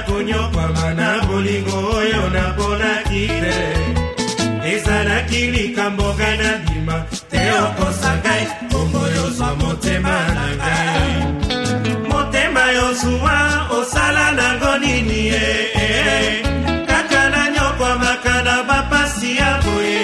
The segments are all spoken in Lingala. nakonyokwama na bolingo oyo naponaki te ezalaki likambo ngai nabima te okosa ngai kombo yozwa motema na ngai motema yozuwa osala nango nini e kaka nanyokwamaka na bapasi ya boye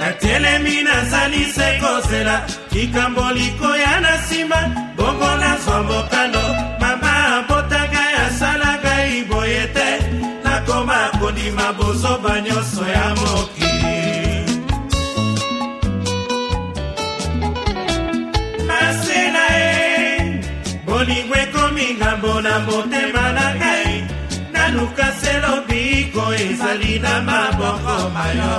natelemi nazali se kozela likambo likoya na nsima bongo nazwa mokano na bozoba nyonso ya mokili na se na ye bolingo ekomi ngambo na motema na ngai nanuka selobi ko ezali na maboko mayo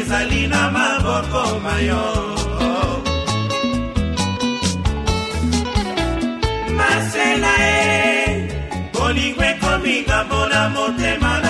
ezali na maboko na yo masela e bolingo ekomi ngambo na motema na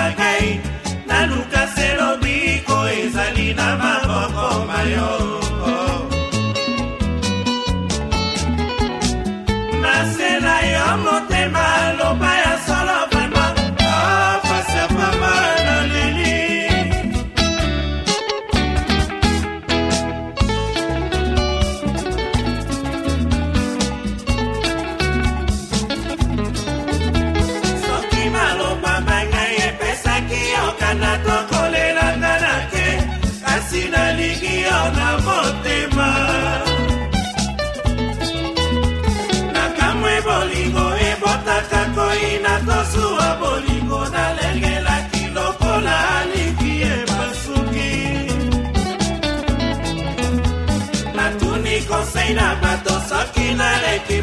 na motema nakamwe bolingo ebotaka koina tosuwa bolingo nalengelaki lokola aliki emasuki natuni konsei na bato soki naleki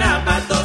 pena para